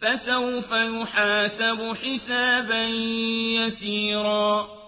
فَسَوْفَ يُحَاسَبُ حِسَابًا يَسِيرًا